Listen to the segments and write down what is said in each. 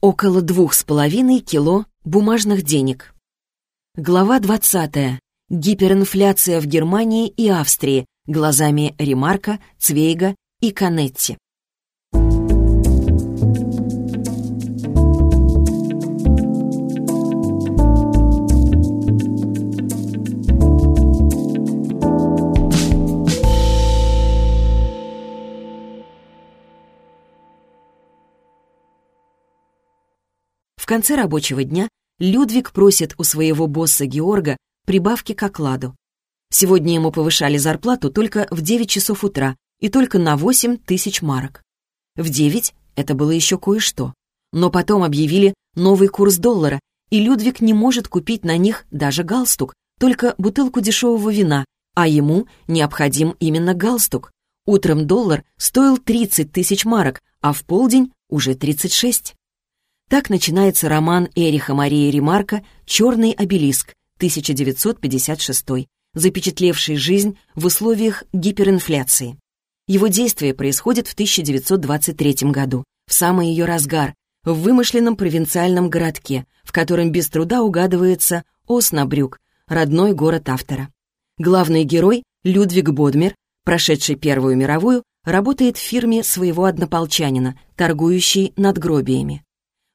Около двух с половиной кило бумажных денег. Глава 20. Гиперинфляция в Германии и Австрии глазами Ремарка, Цвейга и Канетти. Конце рабочего дня Людвиг просит у своего босса Георга прибавки к окладу. Сегодня ему повышали зарплату только в 9 часов утра и только на 8 тысяч марок. В 9 это было еще кое-что. Но потом объявили новый курс доллара, и Людвиг не может купить на них даже галстук, только бутылку дешевого вина, а ему необходим именно галстук. Утром доллар стоил 30 тысяч марок, а в полдень уже 36. Так начинается роман Эриха Марии Ремарка «Черный обелиск» 1956, запечатлевший жизнь в условиях гиперинфляции. Его действие происходит в 1923 году, в самый ее разгар, в вымышленном провинциальном городке, в котором без труда угадывается Оснабрюк, родной город автора. Главный герой, Людвиг Бодмер, прошедший Первую мировую, работает в фирме своего однополчанина, торгующей надгробиями.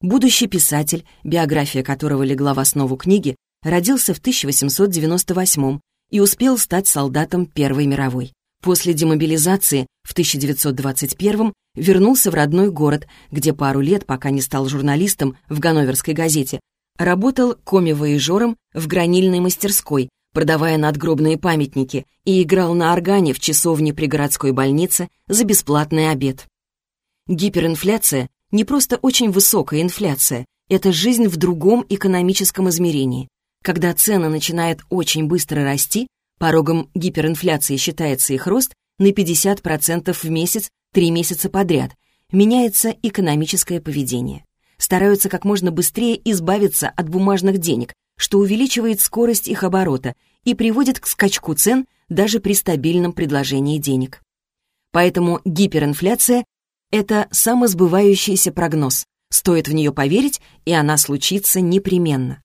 Будущий писатель, биография которого легла в основу книги, родился в 1898 и успел стать солдатом Первой мировой. После демобилизации в 1921 вернулся в родной город, где пару лет, пока не стал журналистом в Ганноверской газете, работал коми-воежором в гранильной мастерской, продавая надгробные памятники, и играл на органе в часовне при городской больнице за бесплатный обед. Гиперинфляция не просто очень высокая инфляция, это жизнь в другом экономическом измерении. Когда цены начинают очень быстро расти, порогом гиперинфляции считается их рост на 50% в месяц три месяца подряд, меняется экономическое поведение. Стараются как можно быстрее избавиться от бумажных денег, что увеличивает скорость их оборота и приводит к скачку цен даже при стабильном предложении денег. Поэтому гиперинфляция это самосбывающийся прогноз. Стоит в нее поверить, и она случится непременно.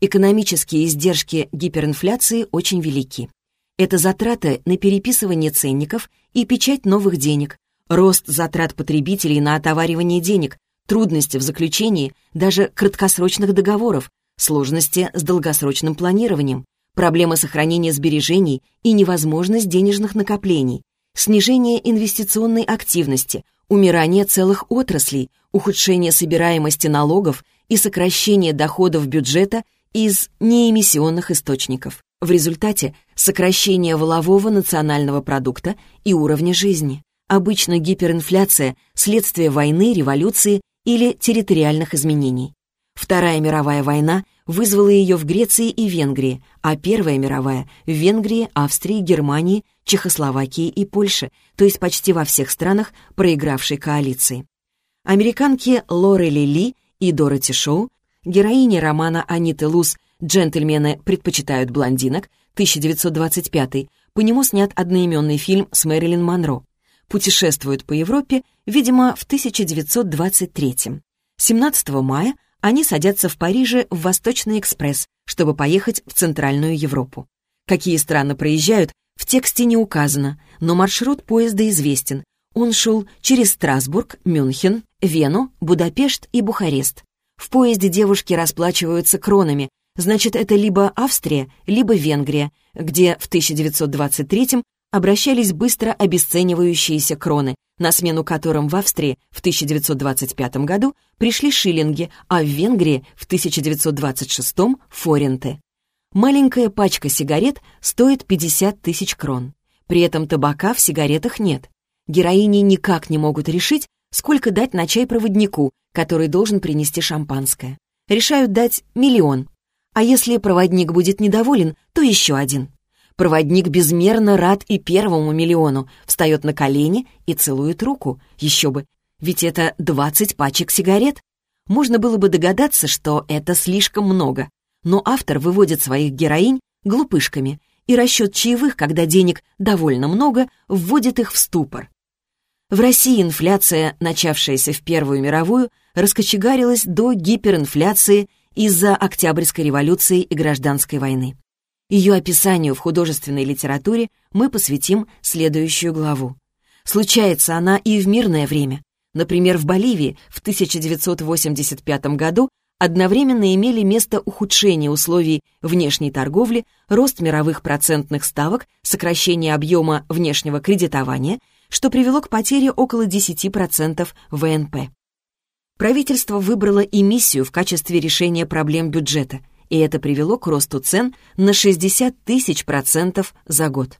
Экономические издержки гиперинфляции очень велики. Это затраты на переписывание ценников и печать новых денег, рост затрат потребителей на отоваривание денег, трудности в заключении даже краткосрочных договоров, сложности с долгосрочным планированием, проблемы сохранения сбережений и невозможность денежных накоплений, снижение инвестиционной активности, умирание целых отраслей, ухудшение собираемости налогов и сокращение доходов бюджета из неэмиссионных источников. В результате сокращение волового национального продукта и уровня жизни. Обычно гиперинфляция – следствие войны, революции или территориальных изменений. Вторая мировая война вызвала ее в Греции и Венгрии, а Первая мировая — в Венгрии, Австрии, Германии, Чехословакии и Польше, то есть почти во всех странах проигравшей коалиции. Американки Лорели Ли и Дороти Шоу, героини романа Аниты Луз «Джентльмены предпочитают блондинок» 1925 по нему снят одноименный фильм с Мэрилин Монро. Путешествуют по Европе, видимо, в 1923 17 мая они садятся в Париже в Восточный экспресс, чтобы поехать в Центральную Европу. Какие страны проезжают, в тексте не указано, но маршрут поезда известен. Он шел через Страсбург, Мюнхен, Вену, Будапешт и Бухарест. В поезде девушки расплачиваются кронами, значит, это либо Австрия, либо Венгрия, где в 1923 обращались быстро обесценивающиеся кроны, на смену которым в Австрии в 1925 году пришли шиллинги, а в Венгрии в 1926 — форинты. Маленькая пачка сигарет стоит 50 тысяч крон. При этом табака в сигаретах нет. Героини никак не могут решить, сколько дать на чай проводнику, который должен принести шампанское. Решают дать миллион. А если проводник будет недоволен, то еще один. Проводник безмерно рад и первому миллиону, встает на колени и целует руку. Еще бы, ведь это 20 пачек сигарет. Можно было бы догадаться, что это слишком много. Но автор выводит своих героинь глупышками, и расчет чаевых, когда денег довольно много, вводит их в ступор. В России инфляция, начавшаяся в Первую мировую, раскочегарилась до гиперинфляции из-за Октябрьской революции и Гражданской войны. Ее описанию в художественной литературе мы посвятим следующую главу. Случается она и в мирное время. Например, в Боливии в 1985 году одновременно имели место ухудшение условий внешней торговли, рост мировых процентных ставок, сокращение объема внешнего кредитования, что привело к потере около 10% ВНП. Правительство выбрало эмиссию в качестве решения проблем бюджета, и это привело к росту цен на 60 тысяч процентов за год.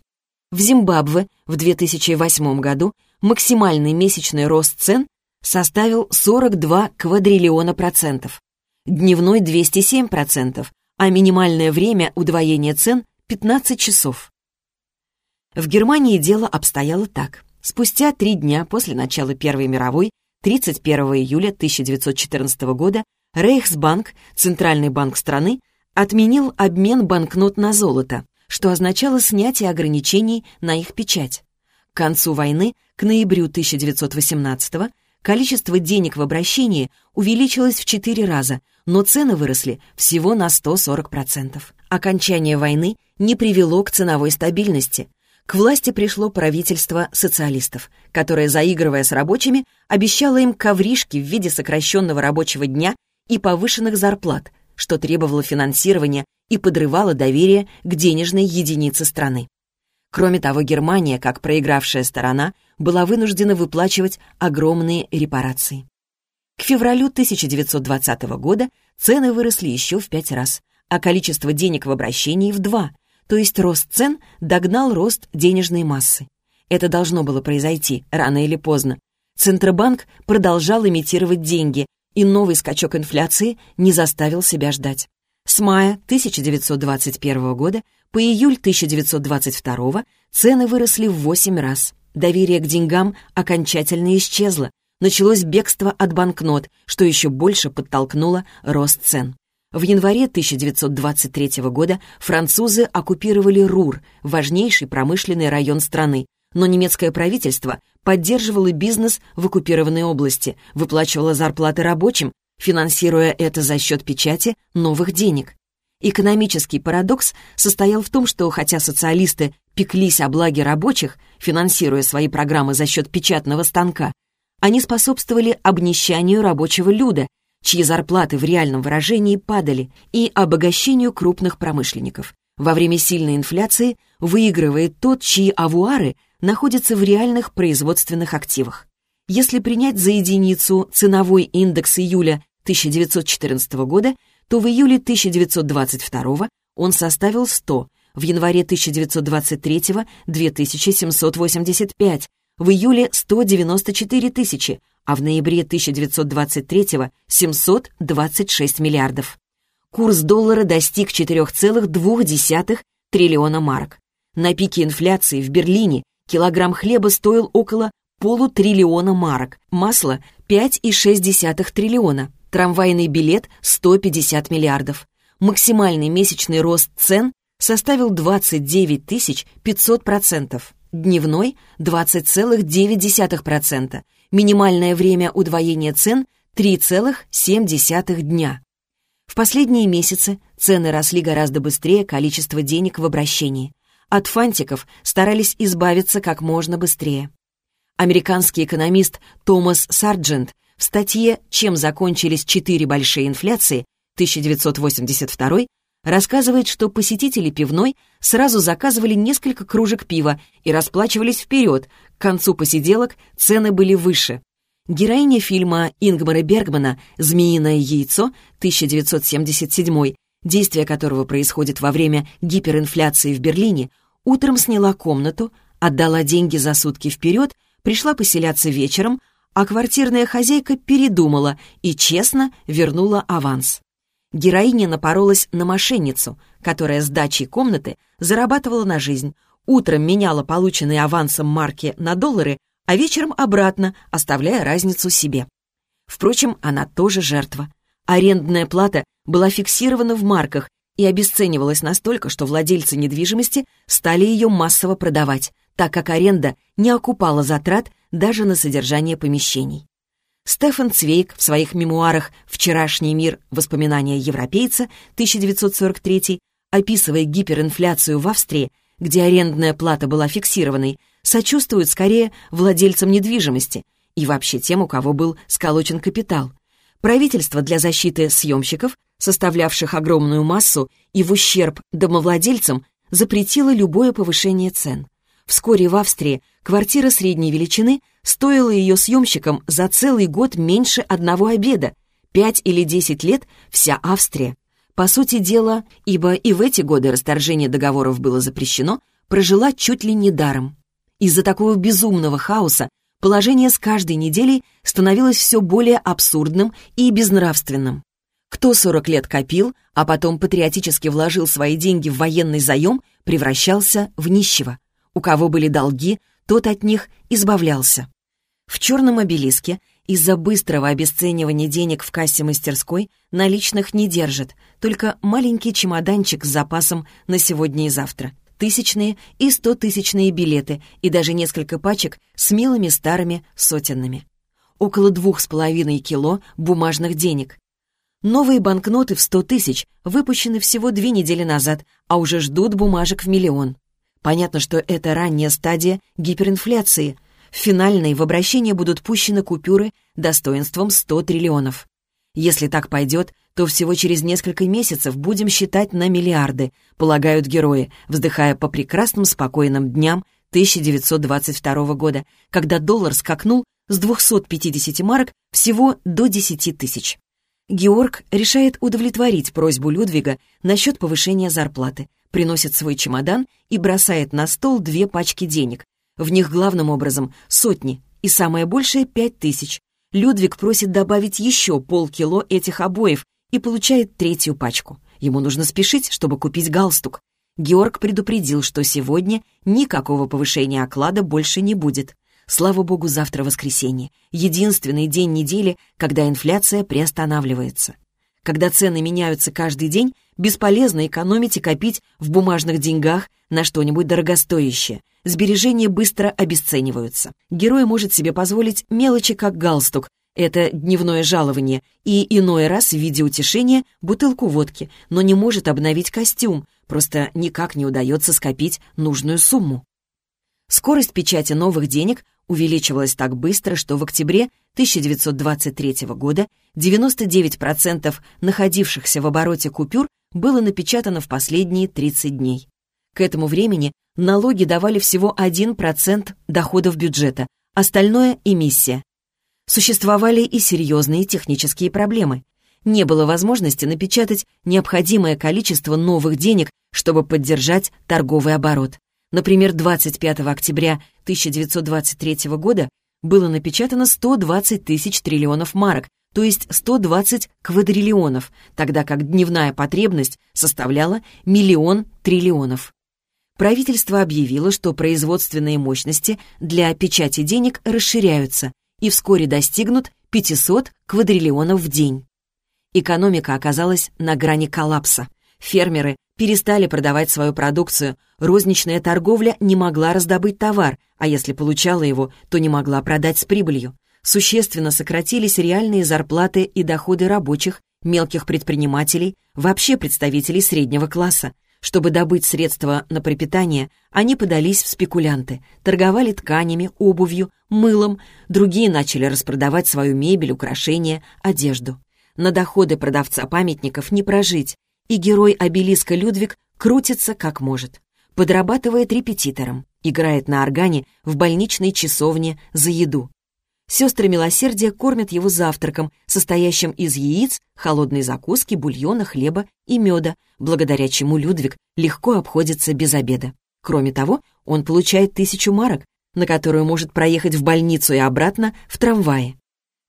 В Зимбабве в 2008 году максимальный месячный рост цен составил 42 квадриллиона процентов, дневной 207 процентов, а минимальное время удвоения цен 15 часов. В Германии дело обстояло так. Спустя три дня после начала Первой мировой, 31 июля 1914 года, Рейхсбанк, центральный банк страны, отменил обмен банкнот на золото, что означало снятие ограничений на их печать. К концу войны, к ноябрю 1918 количество денег в обращении увеличилось в 4 раза, но цены выросли всего на 140%. Окончание войны не привело к ценовой стабильности. К власти пришло правительство социалистов, которое, заигрывая с рабочими, обещало им ковришки в виде сокращенного рабочего дня и повышенных зарплат, что требовало финансирования и подрывало доверие к денежной единице страны. Кроме того, Германия, как проигравшая сторона, была вынуждена выплачивать огромные репарации. К февралю 1920 года цены выросли еще в пять раз, а количество денег в обращении в два, то есть рост цен догнал рост денежной массы. Это должно было произойти рано или поздно. Центробанк продолжал имитировать деньги, и новый скачок инфляции не заставил себя ждать. С мая 1921 года по июль 1922 цены выросли в 8 раз. Доверие к деньгам окончательно исчезло. Началось бегство от банкнот, что еще больше подтолкнуло рост цен. В январе 1923 года французы оккупировали Рур, важнейший промышленный район страны, но немецкое правительство поддерживало бизнес в оккупированной области, выплачивало зарплаты рабочим, финансируя это за счет печати новых денег. Экономический парадокс состоял в том, что хотя социалисты пеклись о благе рабочих, финансируя свои программы за счет печатного станка, они способствовали обнищанию рабочего люда, чьи зарплаты в реальном выражении падали, и обогащению крупных промышленников. Во время сильной инфляции выигрывает тот, чьи авуары находятся в реальных производственных активах. Если принять за единицу ценовой индекс июля 1914 года, то в июле 1922 он составил 100, в январе 1923 — 2785, в июле — 194 тысячи, а в ноябре 1923 — 726 миллиардов. Курс доллара достиг 4,2 триллиона марок. На пике инфляции в Берлине килограмм хлеба стоил около полутриллиона марок, масло — 5,6 триллиона, Трамвайный билет — 150 миллиардов. Максимальный месячный рост цен составил 29 500%, дневной — 20,9%, минимальное время удвоения цен — 3,7 дня. В последние месяцы цены росли гораздо быстрее количества денег в обращении. От фантиков старались избавиться как можно быстрее. Американский экономист Томас Сарджент в статье «Чем закончились четыре большие инфляции» 1982 рассказывает, что посетители пивной сразу заказывали несколько кружек пива и расплачивались вперед. К концу посиделок цены были выше. Героиня фильма Ингмара Бергмана «Змеиное яйцо» 1977, действие которого происходит во время гиперинфляции в Берлине, утром сняла комнату, отдала деньги за сутки вперед, пришла поселяться вечером, а квартирная хозяйка передумала и честно вернула аванс. Героиня напоролась на мошенницу, которая с дачей комнаты зарабатывала на жизнь, утром меняла полученные авансом марки на доллары, а вечером обратно, оставляя разницу себе. Впрочем, она тоже жертва. Арендная плата была фиксирована в марках и обесценивалась настолько, что владельцы недвижимости стали ее массово продавать, так как аренда не окупала затрат даже на содержание помещений. Стефан Цвейк в своих мемуарах «Вчерашний мир. Воспоминания европейца» 1943, описывая гиперинфляцию в Австрии, где арендная плата была фиксированной, сочувствует скорее владельцам недвижимости и вообще тем, у кого был сколочен капитал. Правительство для защиты съемщиков, составлявших огромную массу, и в ущерб домовладельцам запретило любое повышение цен. Вскоре в Австрии квартира средней величины стоила ее съемщикам за целый год меньше одного обеда. Пять или десять лет вся Австрия. По сути дела, ибо и в эти годы расторжение договоров было запрещено, прожила чуть ли не даром. Из-за такого безумного хаоса положение с каждой неделей становилось все более абсурдным и безнравственным. Кто 40 лет копил, а потом патриотически вложил свои деньги в военный заем, превращался в нищего. У кого были долги, тот от них избавлялся. В черном обелиске из-за быстрого обесценивания денег в кассе мастерской наличных не держат, только маленький чемоданчик с запасом на сегодня и завтра. Тысячные и стотысячные билеты и даже несколько пачек с милыми старыми сотенными. Около двух с половиной кило бумажных денег. Новые банкноты в сто тысяч выпущены всего две недели назад, а уже ждут бумажек в миллион. Понятно, что это ранняя стадия гиперинфляции. В финальной в обращение будут пущены купюры достоинством 100 триллионов. Если так пойдет, то всего через несколько месяцев будем считать на миллиарды, полагают герои, вздыхая по прекрасным спокойным дням 1922 года, когда доллар скакнул с 250 марок всего до 10 тысяч. Георг решает удовлетворить просьбу Людвига насчет повышения зарплаты, приносит свой чемодан и бросает на стол две пачки денег. В них главным образом сотни и самое большее пять тысяч. Людвиг просит добавить еще полкило этих обоев и получает третью пачку. Ему нужно спешить, чтобы купить галстук. Георг предупредил, что сегодня никакого повышения оклада больше не будет. Слава богу, завтра воскресенье. Единственный день недели, когда инфляция приостанавливается. Когда цены меняются каждый день, бесполезно экономить и копить в бумажных деньгах на что-нибудь дорогостоящее. Сбережения быстро обесцениваются. Герой может себе позволить мелочи, как галстук. Это дневное жалование. И иной раз в виде утешения бутылку водки, но не может обновить костюм. Просто никак не удается скопить нужную сумму. Скорость печати новых денег увеличивалась так быстро, что в октябре 1923 года 99% находившихся в обороте купюр было напечатано в последние 30 дней. К этому времени налоги давали всего 1% доходов бюджета, остальное — эмиссия. Существовали и серьезные технические проблемы. Не было возможности напечатать необходимое количество новых денег, чтобы поддержать торговый оборот. Например, 25 октября 1923 года было напечатано 120 тысяч триллионов марок, то есть 120 квадриллионов, тогда как дневная потребность составляла миллион триллионов. Правительство объявило, что производственные мощности для печати денег расширяются и вскоре достигнут 500 квадриллионов в день. Экономика оказалась на грани коллапса. Фермеры перестали продавать свою продукцию, розничная торговля не могла раздобыть товар, а если получала его, то не могла продать с прибылью. Существенно сократились реальные зарплаты и доходы рабочих, мелких предпринимателей, вообще представителей среднего класса. Чтобы добыть средства на пропитание, они подались в спекулянты, торговали тканями, обувью, мылом, другие начали распродавать свою мебель, украшения, одежду. На доходы продавца памятников не прожить, и герой обелиска Людвиг крутится как может. Подрабатывает репетитором, играет на органе в больничной часовне за еду. Сестры милосердия кормят его завтраком, состоящим из яиц, холодной закуски, бульона, хлеба и меда, благодаря чему Людвиг легко обходится без обеда. Кроме того, он получает тысячу марок, на которую может проехать в больницу и обратно в трамвае.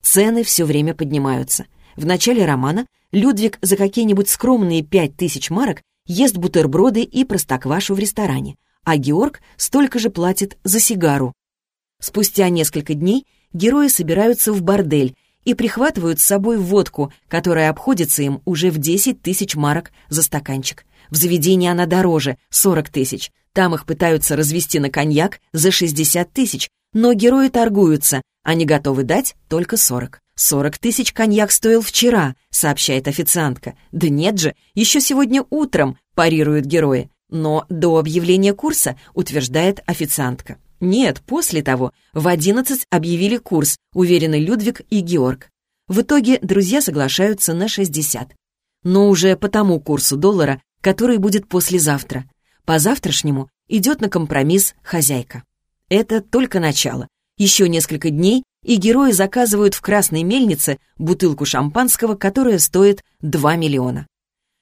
Цены все время поднимаются. В начале романа Людвиг за какие-нибудь скромные пять тысяч марок ест бутерброды и простоквашу в ресторане, а Георг столько же платит за сигару. Спустя несколько дней герои собираются в бордель и прихватывают с собой водку, которая обходится им уже в 10 тысяч марок за стаканчик. В заведении она дороже — 40 тысяч. Там их пытаются развести на коньяк за 60 тысяч, но герои торгуются, они готовы дать только 40. «Сорок тысяч коньяк стоил вчера», — сообщает официантка. «Да нет же, еще сегодня утром», — парируют герои. Но до объявления курса, утверждает официантка. Нет, после того, в одиннадцать объявили курс, уверены Людвиг и Георг. В итоге друзья соглашаются на 60. Но уже по тому курсу доллара, который будет послезавтра. По завтрашнему идет на компромисс хозяйка. Это только начало. Еще несколько дней, и герои заказывают в Красной Мельнице бутылку шампанского, которая стоит 2 миллиона.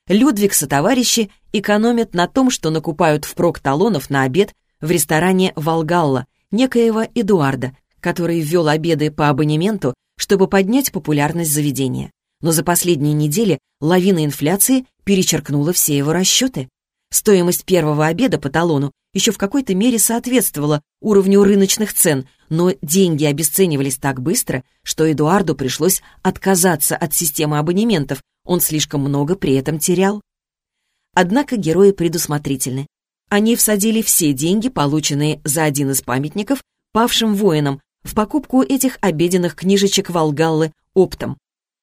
Людвиг со товарищи экономят на том, что накупают впрок талонов на обед в ресторане «Волгалла» некоего Эдуарда, который ввел обеды по абонементу, чтобы поднять популярность заведения. Но за последние недели лавина инфляции перечеркнула все его расчеты. Стоимость первого обеда по талону еще в какой-то мере соответствовала уровню рыночных цен, но деньги обесценивались так быстро, что Эдуарду пришлось отказаться от системы абонементов, он слишком много при этом терял. Однако герои предусмотрительны. Они всадили все деньги, полученные за один из памятников, павшим воинам, в покупку этих обеденных книжечек Волгаллы оптом.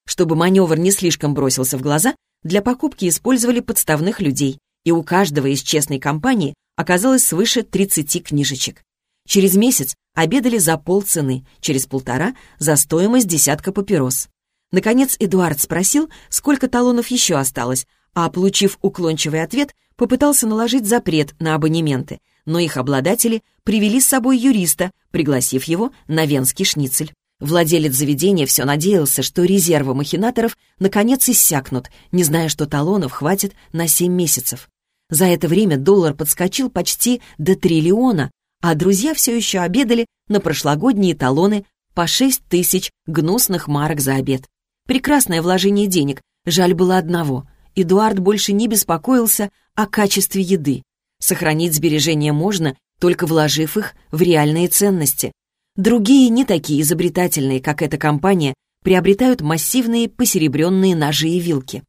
Чтобы маневр не слишком бросился в глаза, для покупки использовали подставных людей, и у каждого из честной компании оказалось свыше 30 книжечек. Через месяц обедали за полцены, через полтора — за стоимость десятка папирос. Наконец Эдуард спросил, сколько талонов еще осталось, а, получив уклончивый ответ, попытался наложить запрет на абонементы, но их обладатели привели с собой юриста, пригласив его на венский шницель. Владелец заведения все надеялся, что резервы махинаторов наконец иссякнут, не зная, что талонов хватит на 7 месяцев. За это время доллар подскочил почти до триллиона, а друзья все еще обедали на прошлогодние талоны по 6 тысяч гнусных марок за обед. Прекрасное вложение денег, жаль было одного. Эдуард больше не беспокоился о качестве еды. Сохранить сбережения можно, только вложив их в реальные ценности. Другие, не такие изобретательные, как эта компания, приобретают массивные посеребренные ножи и вилки.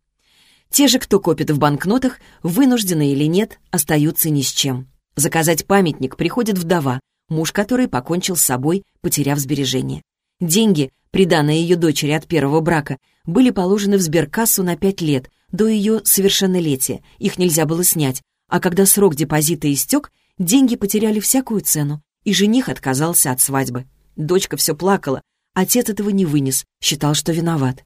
Те же, кто копит в банкнотах, вынуждены или нет, остаются ни с чем. Заказать памятник приходит вдова, муж которой покончил с собой, потеряв сбережения. Деньги, приданные ее дочери от первого брака, были положены в сберкассу на пять лет, до ее совершеннолетия, их нельзя было снять, а когда срок депозита истек, деньги потеряли всякую цену, и жених отказался от свадьбы. Дочка все плакала, отец этого не вынес, считал, что виноват.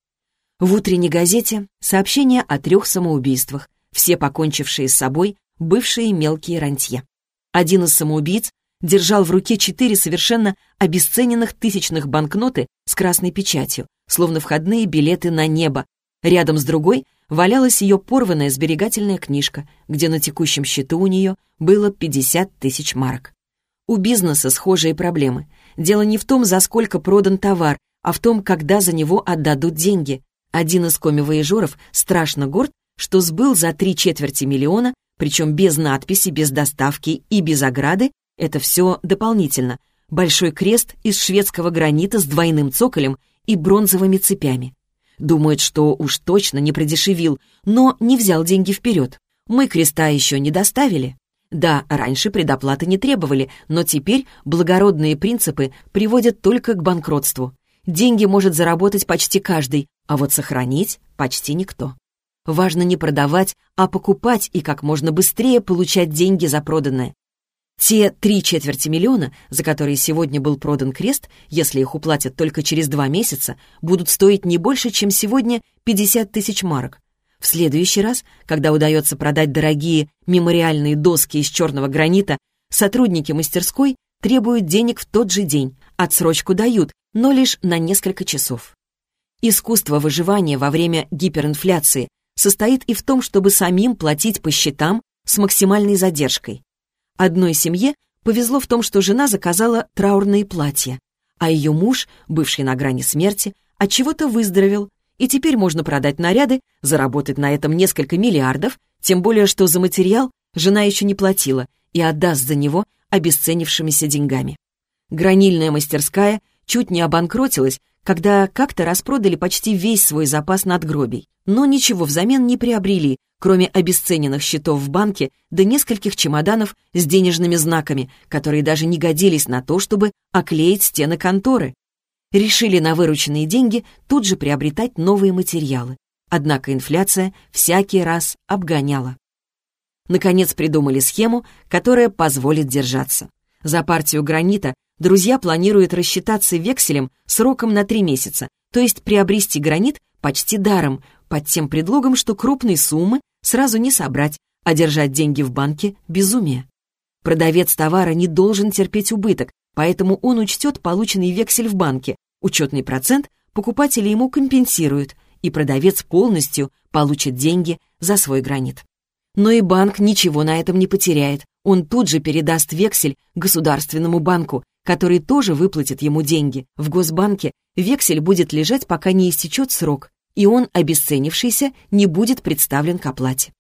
В утренней газете сообщение о трех самоубийствах, все покончившие с собой, бывшие мелкие рантье. Один из самоубийц держал в руке четыре совершенно обесцененных тысячных банкноты с красной печатью, словно входные билеты на небо. Рядом с другой валялась ее порванная сберегательная книжка, где на текущем счету у нее было 50 тысяч марок. У бизнеса схожие проблемы. Дело не в том, за сколько продан товар, а в том, когда за него отдадут деньги. Один из коми-вояжеров страшно горд, что сбыл за три четверти миллиона, причем без надписи, без доставки и без ограды, это все дополнительно. Большой крест из шведского гранита с двойным цоколем и бронзовыми цепями. Думает, что уж точно не продешевил, но не взял деньги вперед. Мы креста еще не доставили. Да, раньше предоплаты не требовали, но теперь благородные принципы приводят только к банкротству. Деньги может заработать почти каждый, а вот сохранить почти никто. Важно не продавать, а покупать и как можно быстрее получать деньги за проданное. Те три четверти миллиона, за которые сегодня был продан крест, если их уплатят только через два месяца, будут стоить не больше, чем сегодня 50 тысяч марок. В следующий раз, когда удается продать дорогие мемориальные доски из черного гранита, сотрудники мастерской требуют денег в тот же день, отсрочку дают, но лишь на несколько часов. Искусство выживания во время гиперинфляции состоит и в том, чтобы самим платить по счетам с максимальной задержкой. Одной семье повезло в том, что жена заказала траурные платья, а ее муж, бывший на грани смерти, от чего то выздоровел, и теперь можно продать наряды, заработать на этом несколько миллиардов, тем более что за материал жена еще не платила и отдаст за него обесценившимися деньгами. Гранильная мастерская чуть не обанкротилась, когда как-то распродали почти весь свой запас надгробий, но ничего взамен не приобрели, кроме обесцененных счетов в банке да нескольких чемоданов с денежными знаками, которые даже не годились на то, чтобы оклеить стены конторы. решили на вырученные деньги тут же приобретать новые материалы. Однако инфляция всякий раз обгоняла. Наконец придумали схему, которая позволит держаться. За партию гранита друзья планируют рассчитаться векселем сроком на три месяца, то есть приобрести гранит почти даром, под тем предлогом, что крупные суммы сразу не собрать, а держать деньги в банке – безумие. Продавец товара не должен терпеть убыток, поэтому он учтет полученный вексель в банке, учетный процент покупатели ему компенсируют, и продавец полностью получит деньги за свой гранит. Но и банк ничего на этом не потеряет. Он тут же передаст вексель государственному банку, который тоже выплатит ему деньги. В Госбанке вексель будет лежать, пока не истечет срок, и он, обесценившийся, не будет представлен к оплате.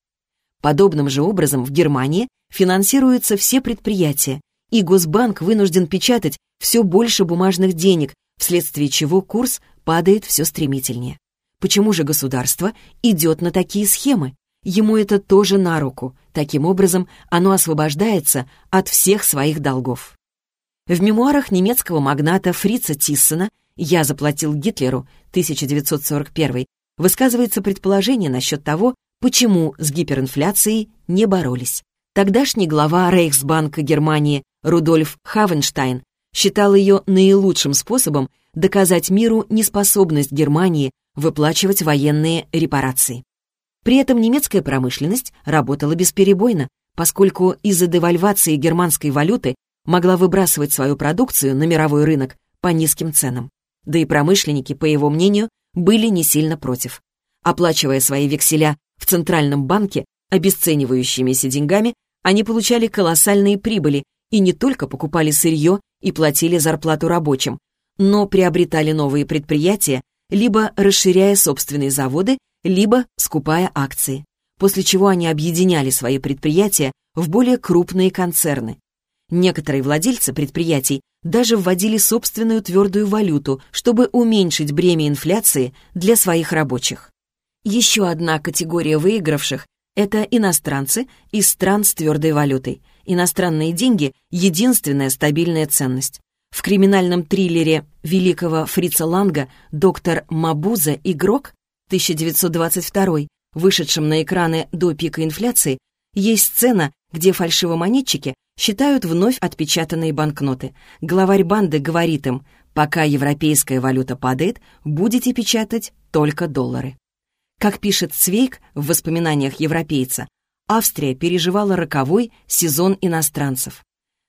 Подобным же образом в Германии финансируются все предприятия, и Госбанк вынужден печатать все больше бумажных денег, вследствие чего курс падает все стремительнее. Почему же государство идет на такие схемы? Ему это тоже на руку. Таким образом, оно освобождается от всех своих долгов. В мемуарах немецкого магната Фрица Тиссена «Я заплатил Гитлеру» 1941 высказывается предположение насчет того, почему с гиперинфляцией не боролись. Тогдашний глава Рейхсбанка Германии Рудольф Хавенштайн считал ее наилучшим способом доказать миру неспособность Германии выплачивать военные репарации. При этом немецкая промышленность работала бесперебойно, поскольку из-за девальвации германской валюты могла выбрасывать свою продукцию на мировой рынок по низким ценам. Да и промышленники, по его мнению, были не сильно против. Оплачивая свои векселя в Центральном банке обесценивающимися деньгами, они получали колоссальные прибыли и не только покупали сырье и платили зарплату рабочим, но приобретали новые предприятия, либо расширяя собственные заводы, либо скупая акции, после чего они объединяли свои предприятия в более крупные концерны. Некоторые владельцы предприятий даже вводили собственную твердую валюту, чтобы уменьшить бремя инфляции для своих рабочих. Еще одна категория выигравших – это иностранцы из стран с твердой валютой. Иностранные деньги – единственная стабильная ценность. В криминальном триллере великого Фрица Ланга «Доктор Мабуза. Игрок» 1922, вышедшем на экраны до пика инфляции, есть сцена, где фальшивомонетчики считают вновь отпечатанные банкноты. Главарь банды говорит им, пока европейская валюта падает, будете печатать только доллары. Как пишет Цвейк в воспоминаниях европейца, Австрия переживала роковой сезон иностранцев.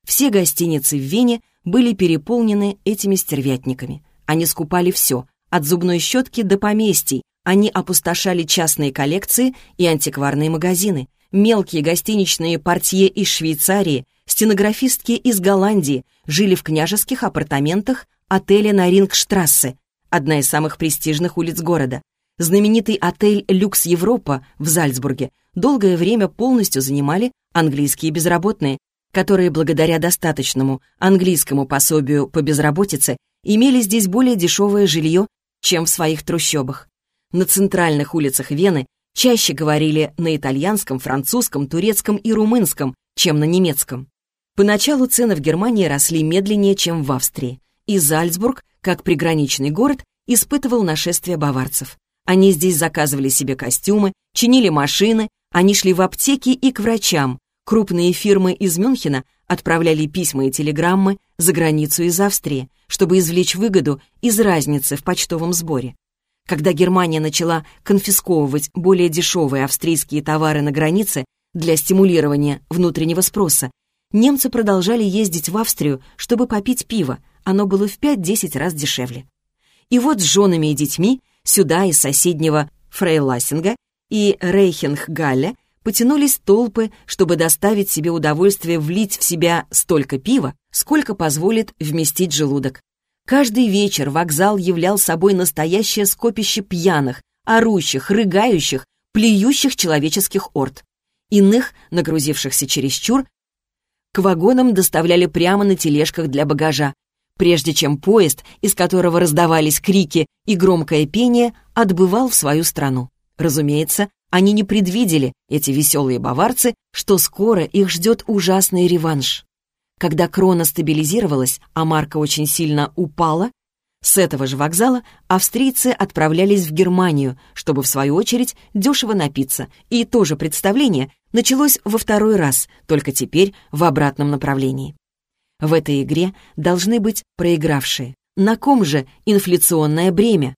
Все гостиницы в Вене были переполнены этими стервятниками. Они скупали все, от зубной щетки до поместий. Они опустошали частные коллекции и антикварные магазины, мелкие гостиничные портье из Швейцарии, стенографистки из Голландии жили в княжеских апартаментах отеля на Рингштрассе, одна из самых престижных улиц города. Знаменитый отель «Люкс Европа» в Зальцбурге долгое время полностью занимали английские безработные, которые благодаря достаточному английскому пособию по безработице имели здесь более дешевое жилье, чем в своих трущобах. На центральных улицах Вены чаще говорили на итальянском, французском, турецком и румынском, чем на немецком. Поначалу цены в Германии росли медленнее, чем в Австрии, и Зальцбург, как приграничный город, испытывал нашествие баварцев. Они здесь заказывали себе костюмы, чинили машины, они шли в аптеки и к врачам. Крупные фирмы из Мюнхена отправляли письма и телеграммы за границу из Австрии, чтобы извлечь выгоду из разницы в почтовом сборе. Когда Германия начала конфисковывать более дешевые австрийские товары на границе для стимулирования внутреннего спроса, немцы продолжали ездить в Австрию, чтобы попить пиво, оно было в 5-10 раз дешевле. И вот с женами и детьми Сюда из соседнего Фрейлассинга и Рейхенхгалля потянулись толпы, чтобы доставить себе удовольствие влить в себя столько пива, сколько позволит вместить желудок. Каждый вечер вокзал являл собой настоящее скопище пьяных, орущих, рыгающих, плюющих человеческих орд. Иных, нагрузившихся чересчур, к вагонам доставляли прямо на тележках для багажа, прежде чем поезд, из которого раздавались крики и громкое пение, отбывал в свою страну. Разумеется, они не предвидели, эти веселые баварцы, что скоро их ждет ужасный реванш. Когда крона стабилизировалась, а марка очень сильно упала, С этого же вокзала австрийцы отправлялись в Германию, чтобы, в свою очередь, дешево напиться, и то же представление началось во второй раз, только теперь в обратном направлении. В этой игре должны быть проигравшие. На ком же инфляционное бремя?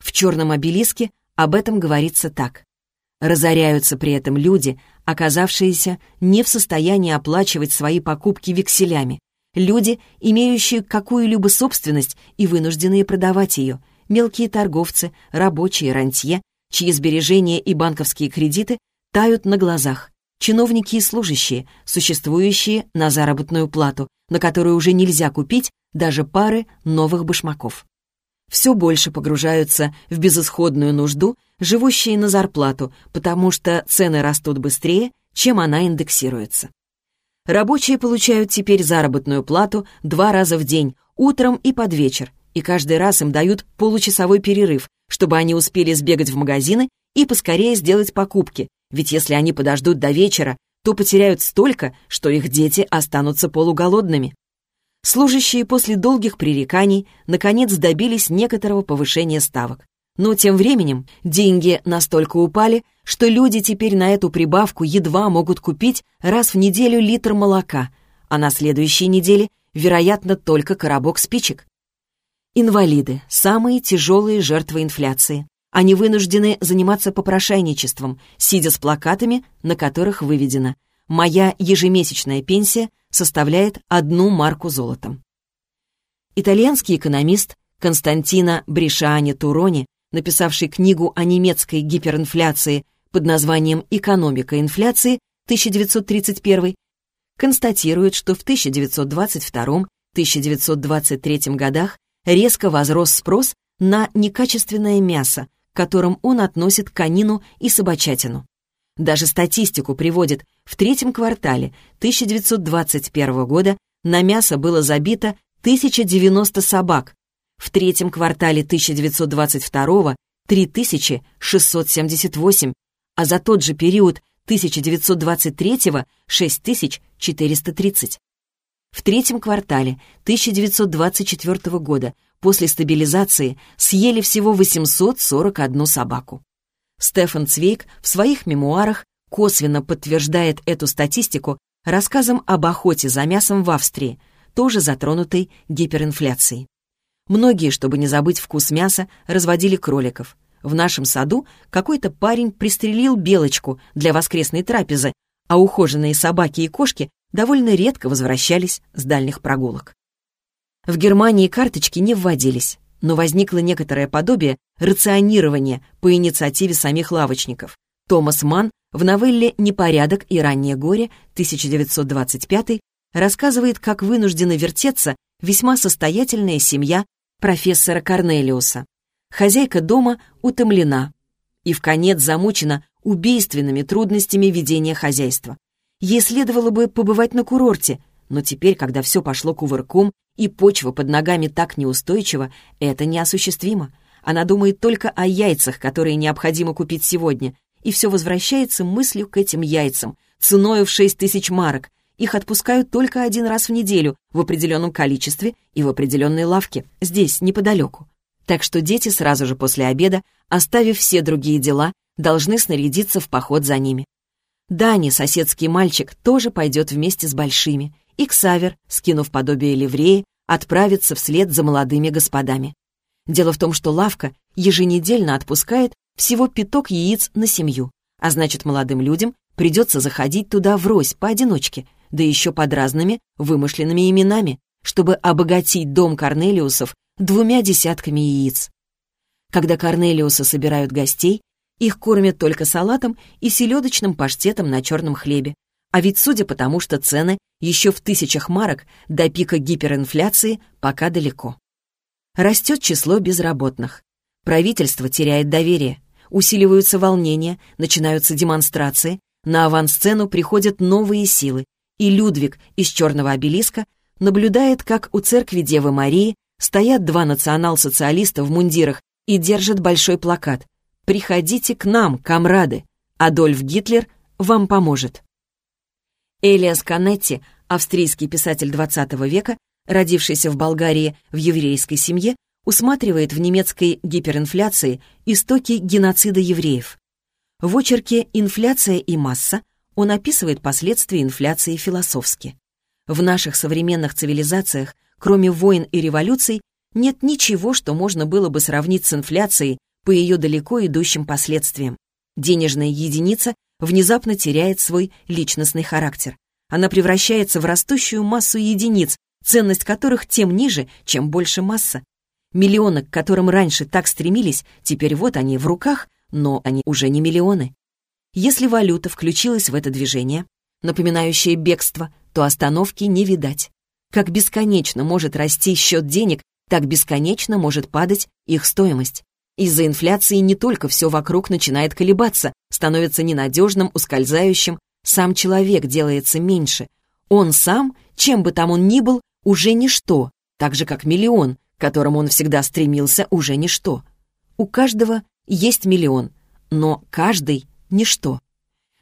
В «Черном обелиске» об этом говорится так. Разоряются при этом люди, оказавшиеся не в состоянии оплачивать свои покупки векселями, Люди, имеющие какую-либо собственность и вынужденные продавать ее, мелкие торговцы, рабочие, рантье, чьи сбережения и банковские кредиты тают на глазах, чиновники и служащие, существующие на заработную плату, на которую уже нельзя купить даже пары новых башмаков. Все больше погружаются в безысходную нужду, живущие на зарплату, потому что цены растут быстрее, чем она индексируется. Рабочие получают теперь заработную плату два раза в день, утром и под вечер, и каждый раз им дают получасовой перерыв, чтобы они успели сбегать в магазины и поскорее сделать покупки, ведь если они подождут до вечера, то потеряют столько, что их дети останутся полуголодными. Служащие после долгих пререканий наконец добились некоторого повышения ставок. Но тем временем деньги настолько упали, что люди теперь на эту прибавку едва могут купить раз в неделю литр молока, а на следующей неделе, вероятно, только коробок спичек. Инвалиды – самые тяжелые жертвы инфляции. Они вынуждены заниматься попрошайничеством, сидя с плакатами, на которых выведено «Моя ежемесячная пенсия составляет одну марку золотом». Итальянский экономист Константино Бришани Турони написавший книгу о немецкой гиперинфляции под названием «Экономика инфляции» 1931, констатирует, что в 1922-1923 годах резко возрос спрос на некачественное мясо, которым он относит конину и собачатину. Даже статистику приводит, в третьем квартале 1921 года на мясо было забито 1090 собак, в третьем квартале 1922 — 3678, а за тот же период 1923 — 6430. В третьем квартале 1924 года после стабилизации съели всего 841 собаку. Стефан Цвейк в своих мемуарах косвенно подтверждает эту статистику рассказом об охоте за мясом в Австрии, тоже затронутой гиперинфляцией. Многие, чтобы не забыть вкус мяса, разводили кроликов. В нашем саду какой-то парень пристрелил белочку для воскресной трапезы, а ухоженные собаки и кошки довольно редко возвращались с дальних прогулок. В Германии карточки не вводились, но возникло некоторое подобие рационирования по инициативе самих лавочников. Томас Манн в новелле «Непорядок и раннее горе» 1925 рассказывает, как вынуждена вертеться весьма состоятельная семья профессора Корнелиуса. Хозяйка дома утомлена и в конец замучена убийственными трудностями ведения хозяйства. Ей следовало бы побывать на курорте, но теперь, когда все пошло кувырком и почва под ногами так неустойчива, это неосуществимо. Она думает только о яйцах, которые необходимо купить сегодня, и все возвращается мыслью к этим яйцам, ценою в шесть тысяч марок, их отпускают только один раз в неделю, в определенном количестве и в определенной лавке, здесь, неподалеку. Так что дети сразу же после обеда, оставив все другие дела, должны снарядиться в поход за ними. Дани, соседский мальчик, тоже пойдет вместе с большими, и Ксавер, скинув подобие ливреи, отправится вслед за молодыми господами. Дело в том, что лавка еженедельно отпускает всего пяток яиц на семью, а значит, молодым людям придется заходить туда врозь, поодиночке, да еще под разными вымышленными именами, чтобы обогатить дом Корнелиусов двумя десятками яиц. Когда Корнелиусы собирают гостей, их кормят только салатом и селедочным паштетом на черном хлебе. А ведь судя по тому, что цены еще в тысячах марок до пика гиперинфляции пока далеко. Растет число безработных. Правительство теряет доверие. Усиливаются волнения, начинаются демонстрации, на авансцену приходят новые силы, и Людвиг из черного обелиска наблюдает, как у церкви Девы Марии стоят два национал-социалиста в мундирах и держат большой плакат «Приходите к нам, комрады! Адольф Гитлер вам поможет!» Элиас Канетти, австрийский писатель XX века, родившийся в Болгарии в еврейской семье, усматривает в немецкой гиперинфляции истоки геноцида евреев. В очерке «Инфляция и масса» он описывает последствия инфляции философски. В наших современных цивилизациях, кроме войн и революций, нет ничего, что можно было бы сравнить с инфляцией по ее далеко идущим последствиям. Денежная единица внезапно теряет свой личностный характер. Она превращается в растущую массу единиц, ценность которых тем ниже, чем больше масса. Миллионы, к которым раньше так стремились, теперь вот они в руках, но они уже не миллионы. Если валюта включилась в это движение, напоминающее бегство, то остановки не видать. Как бесконечно может расти счет денег, так бесконечно может падать их стоимость. Из-за инфляции не только все вокруг начинает колебаться, становится ненадежным, ускользающим, сам человек делается меньше. Он сам, чем бы там он ни был, уже ничто, так же как миллион, к которому он всегда стремился, уже ничто. У каждого есть миллион, но каждый — ничто.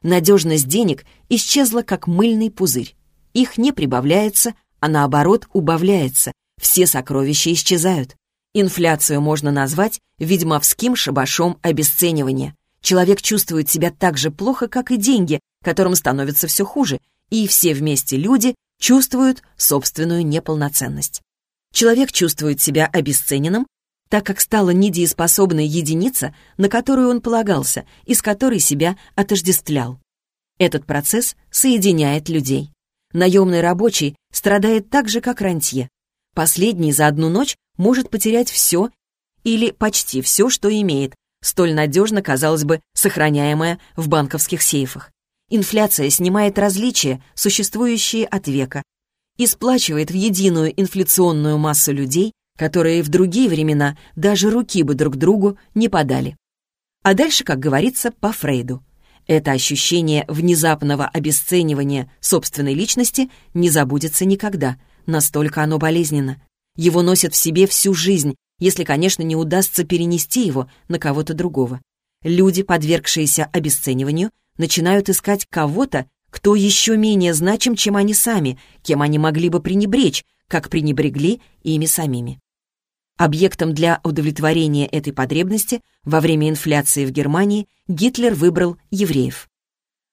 Надежность денег исчезла, как мыльный пузырь. Их не прибавляется, а наоборот убавляется. Все сокровища исчезают. Инфляцию можно назвать ведьмовским шабашом обесценивания. Человек чувствует себя так же плохо, как и деньги, которым становится все хуже, и все вместе люди чувствуют собственную неполноценность. Человек чувствует себя обесцененным, так как стала недееспособной единица, на которую он полагался, и с которой себя отождествлял. Этот процесс соединяет людей. Наемный рабочий страдает так же, как рантье. Последний за одну ночь может потерять все или почти все, что имеет, столь надежно, казалось бы, сохраняемое в банковских сейфах. Инфляция снимает различия, существующие от века, и сплачивает в единую инфляционную массу людей, которые в другие времена даже руки бы друг другу не подали. А дальше, как говорится, по Фрейду. Это ощущение внезапного обесценивания собственной личности не забудется никогда, настолько оно болезненно. Его носят в себе всю жизнь, если, конечно, не удастся перенести его на кого-то другого. Люди, подвергшиеся обесцениванию, начинают искать кого-то, кто еще менее значим, чем они сами, кем они могли бы пренебречь, как пренебрегли ими самими. Объектом для удовлетворения этой потребности во время инфляции в Германии Гитлер выбрал евреев.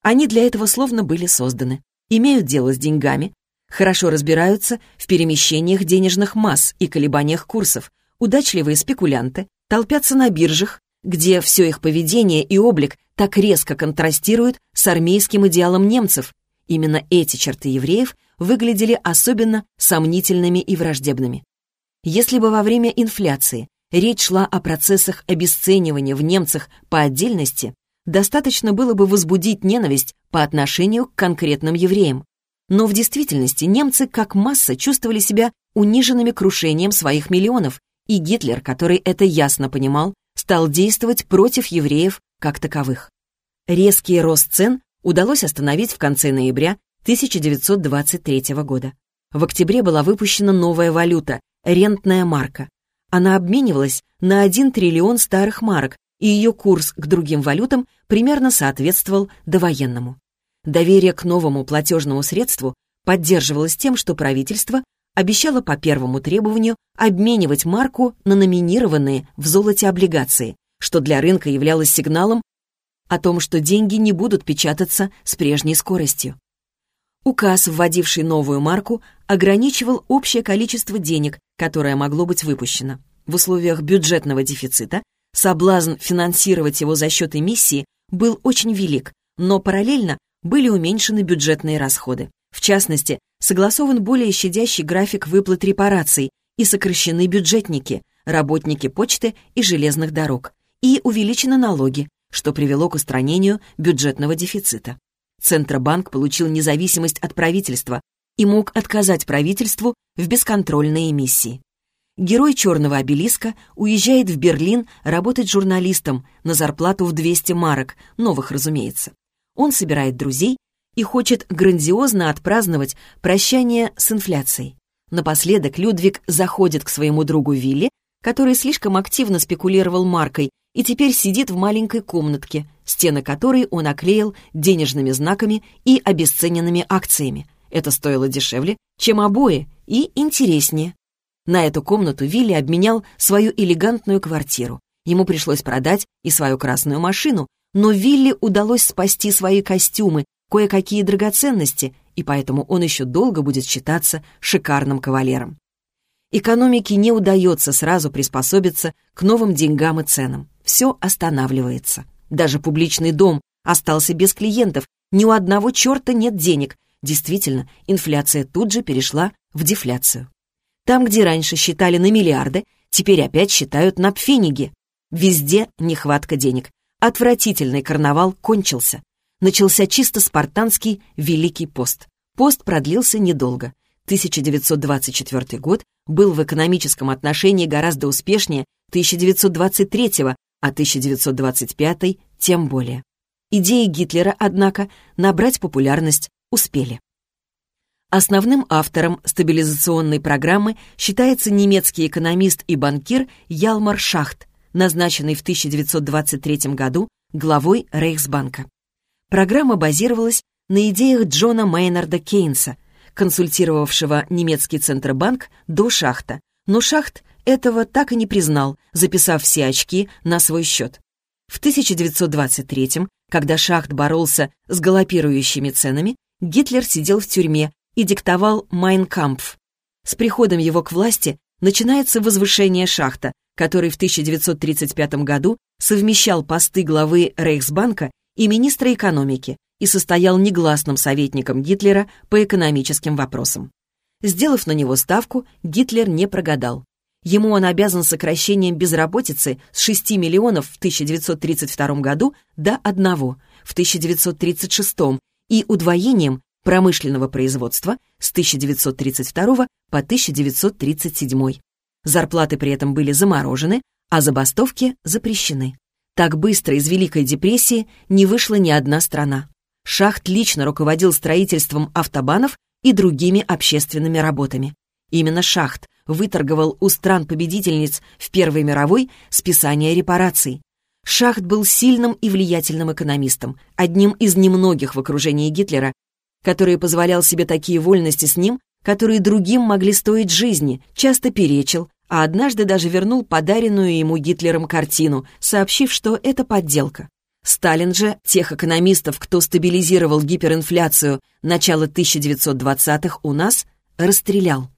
Они для этого словно были созданы, имеют дело с деньгами, хорошо разбираются в перемещениях денежных масс и колебаниях курсов, удачливые спекулянты, толпятся на биржах, где все их поведение и облик так резко контрастируют с армейским идеалом немцев. Именно эти черты евреев выглядели особенно сомнительными и враждебными. Если бы во время инфляции речь шла о процессах обесценивания в немцах по отдельности, достаточно было бы возбудить ненависть по отношению к конкретным евреям. Но в действительности немцы как масса чувствовали себя униженными крушением своих миллионов и Гитлер, который это ясно понимал, стал действовать против евреев как таковых. Резкий рост цен удалось остановить в конце ноября 1923 года. В октябре была выпущена новая валюта – рентная марка. Она обменивалась на 1 триллион старых марок, и ее курс к другим валютам примерно соответствовал довоенному. Доверие к новому платежному средству поддерживалось тем, что правительство обещала по первому требованию обменивать марку на номинированные в золоте облигации, что для рынка являлось сигналом о том, что деньги не будут печататься с прежней скоростью. Указ, вводивший новую марку, ограничивал общее количество денег, которое могло быть выпущено. В условиях бюджетного дефицита соблазн финансировать его за счет эмиссии был очень велик, но параллельно были уменьшены бюджетные расходы. В частности, согласован более щадящий график выплат репараций и сокращены бюджетники, работники почты и железных дорог, и увеличены налоги, что привело к устранению бюджетного дефицита. Центробанк получил независимость от правительства и мог отказать правительству в бесконтрольной эмиссии. Герой «Черного обелиска» уезжает в Берлин работать журналистом на зарплату в 200 марок, новых, разумеется. Он собирает друзей и хочет грандиозно отпраздновать прощание с инфляцией. Напоследок Людвиг заходит к своему другу Вилли, который слишком активно спекулировал маркой и теперь сидит в маленькой комнатке, стены которой он оклеил денежными знаками и обесцененными акциями. Это стоило дешевле, чем обои, и интереснее. На эту комнату Вилли обменял свою элегантную квартиру. Ему пришлось продать и свою красную машину, но Вилли удалось спасти свои костюмы, кое-какие драгоценности, и поэтому он еще долго будет считаться шикарным кавалером. Экономике не удается сразу приспособиться к новым деньгам и ценам. Все останавливается. Даже публичный дом остался без клиентов, ни у одного черта нет денег. Действительно, инфляция тут же перешла в дефляцию. Там, где раньше считали на миллиарды, теперь опять считают на пфениги. Везде нехватка денег. Отвратительный карнавал кончился. Начался чисто спартанский Великий пост. Пост продлился недолго. 1924 год был в экономическом отношении гораздо успешнее 1923 а 1925 тем более. Идеи Гитлера, однако, набрать популярность успели. Основным автором стабилизационной программы считается немецкий экономист и банкир Ялмар Шахт, назначенный в 1923 году главой Рейхсбанка. Программа базировалась на идеях Джона Мейнарда Кейнса, консультировавшего немецкий Центробанк до Шахта, но Шахт этого так и не признал, записав все очки на свой счет. В 1923 когда Шахт боролся с галопирующими ценами, Гитлер сидел в тюрьме и диктовал «Майнкампф». С приходом его к власти начинается возвышение Шахта, который в 1935 году совмещал посты главы Рейхсбанка и министра экономики и состоял негласным советником Гитлера по экономическим вопросам. Сделав на него ставку, Гитлер не прогадал. Ему он обязан сокращением безработицы с 6 миллионов в 1932 году до 1 в 1936 и удвоением промышленного производства с 1932 по 1937. Зарплаты при этом были заморожены, а забастовки запрещены. Так быстро из Великой депрессии не вышла ни одна страна. Шахт лично руководил строительством автобанов и другими общественными работами. Именно Шахт выторговал у стран-победительниц в Первой мировой списание репараций. Шахт был сильным и влиятельным экономистом, одним из немногих в окружении Гитлера, который позволял себе такие вольности с ним, которые другим могли стоить жизни, часто перечил, а однажды даже вернул подаренную ему Гитлером картину, сообщив, что это подделка. Сталин же тех экономистов, кто стабилизировал гиперинфляцию начала 1920-х у нас, расстрелял.